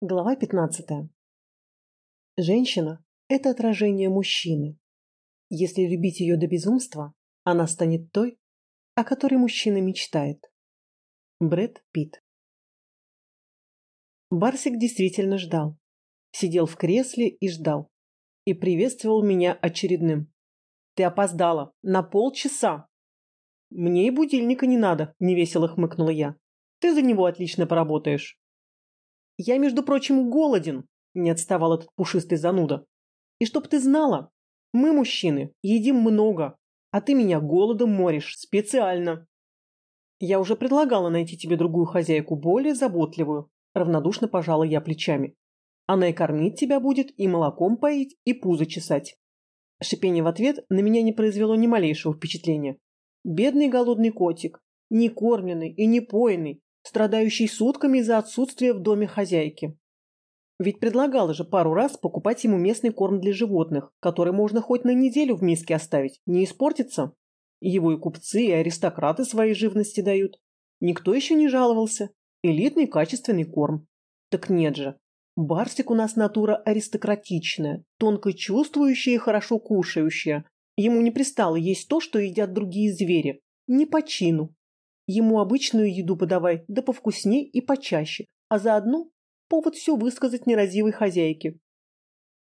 Глава 15. Женщина – это отражение мужчины. Если любить ее до безумства, она станет той, о которой мужчина мечтает. Брэд Питт. Барсик действительно ждал. Сидел в кресле и ждал. И приветствовал меня очередным. «Ты опоздала! На полчаса!» «Мне и будильника не надо», – невесело хмыкнула я. «Ты за него отлично поработаешь». Я, между прочим, голоден, не отставал этот пушистый зануда. И чтоб ты знала, мы, мужчины, едим много, а ты меня голодом моришь специально. Я уже предлагала найти тебе другую хозяйку, более заботливую. Равнодушно пожала я плечами. Она и кормить тебя будет, и молоком поить, и пузо чесать. Шипение в ответ на меня не произвело ни малейшего впечатления. Бедный голодный котик, не кормленный и не поенный, страдающий сутками из-за отсутствия в доме хозяйки. Ведь предлагала же пару раз покупать ему местный корм для животных, который можно хоть на неделю в миске оставить, не испортится. Его и купцы, и аристократы своей живности дают. Никто еще не жаловался. Элитный качественный корм. Так нет же. Барсик у нас натура аристократичная, тонко чувствующая и хорошо кушающая. Ему не пристало есть то, что едят другие звери. Не по чину. Ему обычную еду подавай, да повкусней и почаще, а заодно повод все высказать неразивой хозяйке.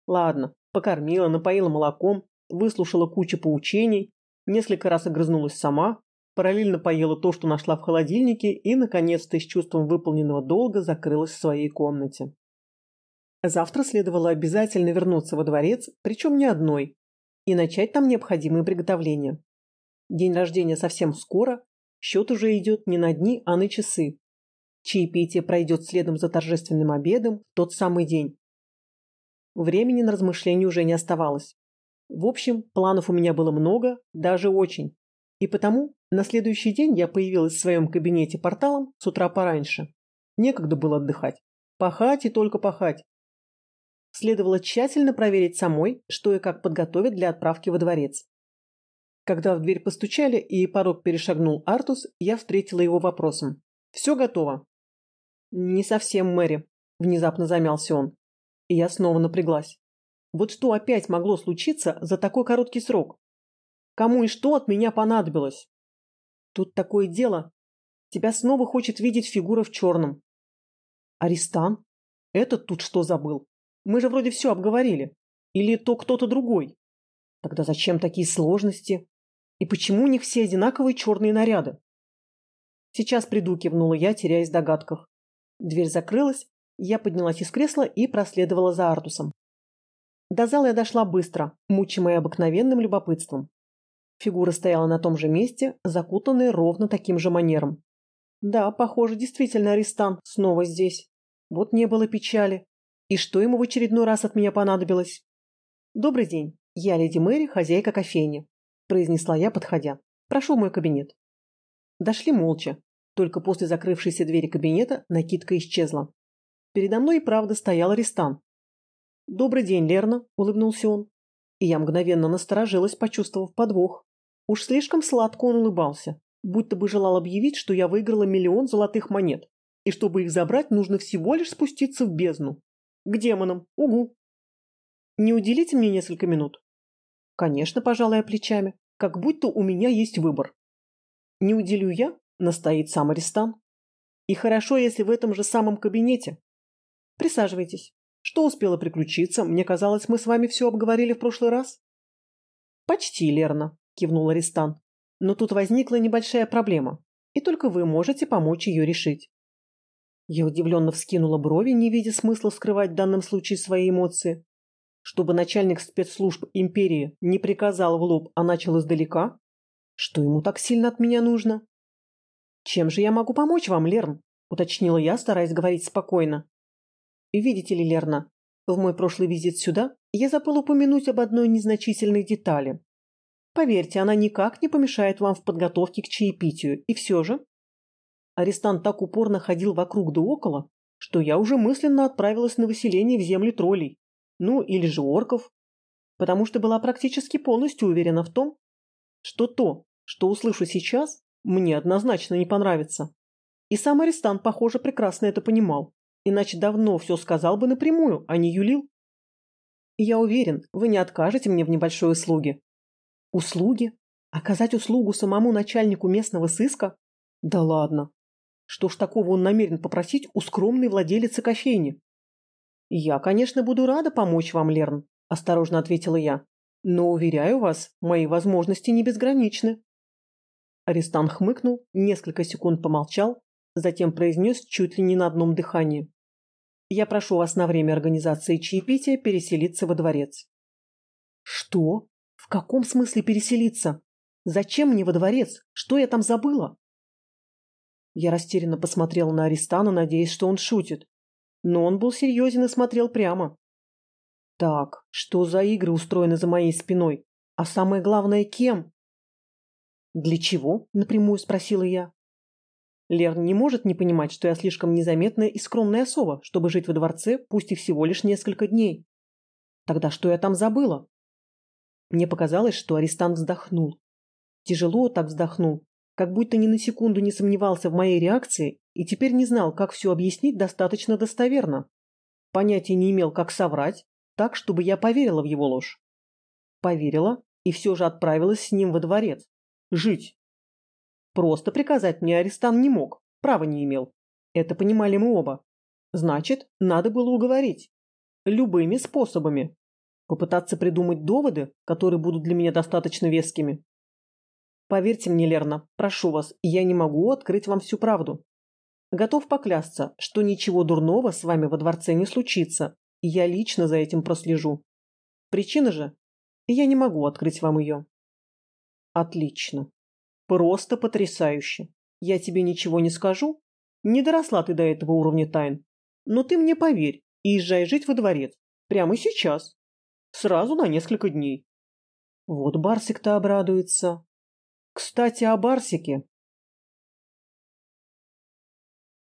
Ладно, покормила, напоила молоком, выслушала кучу поучений, несколько раз огрызнулась сама, параллельно поела то, что нашла в холодильнике и, наконец-то, с чувством выполненного долга закрылась в своей комнате. Завтра следовало обязательно вернуться во дворец, причем не одной, и начать там необходимые приготовления. День рождения совсем скоро, Счет уже идет не на дни, а на часы. Чаепитие пройдет следом за торжественным обедом тот самый день. Времени на размышления уже не оставалось. В общем, планов у меня было много, даже очень. И потому на следующий день я появилась в своем кабинете порталом с утра пораньше. Некогда было отдыхать. Пахать и только пахать. Следовало тщательно проверить самой, что и как подготовить для отправки во дворец. Когда в дверь постучали и порог перешагнул Артус, я встретила его вопросом. «Все готово?» «Не совсем, Мэри», – внезапно замялся он. И я снова напряглась. Вот что опять могло случиться за такой короткий срок? Кому и что от меня понадобилось? Тут такое дело. Тебя снова хочет видеть фигура в черном. Аристан? Этот тут что забыл? Мы же вроде все обговорили. Или то кто-то другой? Тогда зачем такие сложности? И почему у них все одинаковые черные наряды? Сейчас приду, кивнула я, теряясь в догадках. Дверь закрылась, я поднялась из кресла и проследовала за Артусом. До зала я дошла быстро, мучимая обыкновенным любопытством. Фигура стояла на том же месте, закутанная ровно таким же манером. Да, похоже, действительно арестант снова здесь. Вот не было печали. И что ему в очередной раз от меня понадобилось? Добрый день. Я леди Мэри, хозяйка кофейни произнесла я, подходя. «Прошу в мой кабинет». Дошли молча. Только после закрывшейся двери кабинета накидка исчезла. Передо мной и правда стоял арестант. «Добрый день, Лерна», — улыбнулся он. И я мгновенно насторожилась, почувствовав подвох. Уж слишком сладко он улыбался, будто бы желал объявить, что я выиграла миллион золотых монет, и чтобы их забрать, нужно всего лишь спуститься в бездну. К демонам, угу. Не уделите мне несколько минут? Конечно, пожалуй, плечами, как будто у меня есть выбор. Не уделю я, настоит сам арестант. И хорошо, если в этом же самом кабинете. Присаживайтесь. Что успело приключиться? Мне казалось, мы с вами все обговорили в прошлый раз. Почти, Лерна, кивнул арестант. Но тут возникла небольшая проблема, и только вы можете помочь ее решить. Я удивленно вскинула брови, не видя смысла скрывать в данном случае свои эмоции чтобы начальник спецслужб империи не приказал в лоб, а начал издалека? Что ему так сильно от меня нужно? Чем же я могу помочь вам, Лерн? Уточнила я, стараясь говорить спокойно. Видите ли, Лерна, в мой прошлый визит сюда я забыл упомянуть об одной незначительной детали. Поверьте, она никак не помешает вам в подготовке к чаепитию, и все же... Арестант так упорно ходил вокруг да около, что я уже мысленно отправилась на выселение в земли троллей ну или же орков, потому что была практически полностью уверена в том, что то, что услышу сейчас, мне однозначно не понравится. И сам арестант, похоже, прекрасно это понимал иначе давно все сказал бы напрямую, а не юлил. Я уверен, вы не откажете мне в небольшой услуге. Услуги? Оказать услугу самому начальнику местного сыска? Да ладно. Что ж такого он намерен попросить у скромной владелицы кофейни? Я, конечно, буду рада помочь вам, Лерн, осторожно ответила я. Но, уверяю вас, мои возможности не безграничны. Арестант хмыкнул, несколько секунд помолчал, затем произнес чуть ли не на одном дыхании. «Я прошу вас на время организации чаепития переселиться во дворец». «Что? В каком смысле переселиться? Зачем мне во дворец? Что я там забыла?» Я растерянно посмотрела на Аристана, надеясь, что он шутит. Но он был серьезен и смотрел прямо. «Так, что за игры устроены за моей спиной? А самое главное, кем?» «Для чего?» – напрямую спросила я. Лерн не может не понимать, что я слишком незаметная и скромная особа, чтобы жить во дворце, пусть и всего лишь несколько дней. Тогда что я там забыла? Мне показалось, что арестант вздохнул. Тяжело так вздохнул, как будто ни на секунду не сомневался в моей реакции и теперь не знал, как все объяснить достаточно достоверно. Понятия не имел, как соврать, так, чтобы я поверила в его ложь. Поверила и все же отправилась с ним во дворец, жить. Просто приказать мне арестан не мог, права не имел. Это понимали мы оба. Значит, надо было уговорить. Любыми способами. Попытаться придумать доводы, которые будут для меня достаточно вескими. Поверьте мне, Лерна, прошу вас, я не могу открыть вам всю правду. Готов поклясться, что ничего дурного с вами во дворце не случится, я лично за этим прослежу. Причина же? Я не могу открыть вам ее. Отлично. Просто потрясающе. Я тебе ничего не скажу. Не доросла ты до этого уровня тайн. Но ты мне поверь и езжай жить во дворец. Прямо сейчас. Сразу на несколько дней. Вот Барсик-то обрадуется. Кстати, о Барсике.